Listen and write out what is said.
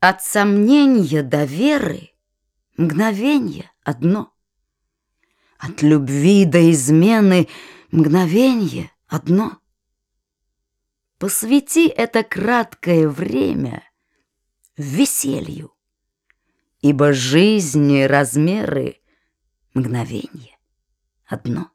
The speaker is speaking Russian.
От сомнения до веры мгновенье одно. От любви до измены мгновенье одно. Посвяти это краткое время веселью, Ибо жизни размеры мгновенье одно.